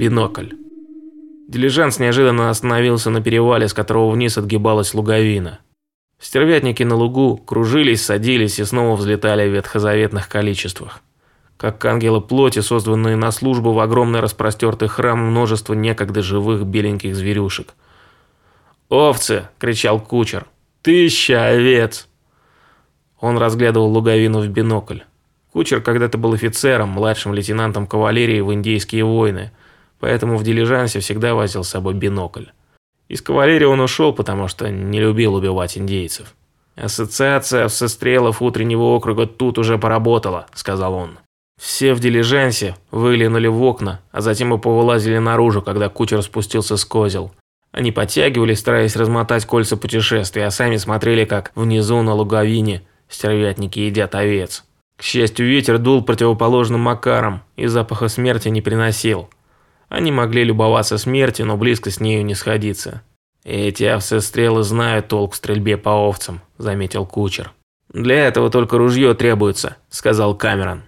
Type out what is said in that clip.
Бинокль. Дилижанс неожиданно остановился на перевале, с которого вниз отгибалась луговина. Стервятники на лугу кружились, садились и снова взлетали в ветхозаветных количествах. Как ангелы плоти, созданные на службу в огромный распростертый храм множество некогда живых беленьких зверюшек. «Овцы!» – кричал кучер. «Тысяча овец!» Он разглядывал луговину в бинокль. Кучер когда-то был офицером, младшим лейтенантом кавалерии в индейские войны, поэтому в дилижансе всегда возил с собой бинокль. Из кавалерии он ушел, потому что не любил убивать индейцев. «Ассоциация всестрелов утреннего округа тут уже поработала», – сказал он. Все в дилижансе выглянули в окна, а затем и повылазили наружу, когда кучер спустился с козел. Они подтягивались, стараясь размотать кольца путешествия, а сами смотрели, как внизу на луговине стервятники едят овец. К счастью, ветер дул противоположным макаром и запаха смерти не приносил. Они могли любоваться смертью, но близко с нею не сходиться. «Эти овцы-стрелы знают толк в стрельбе по овцам», – заметил кучер. «Для этого только ружье требуется», – сказал Камерон.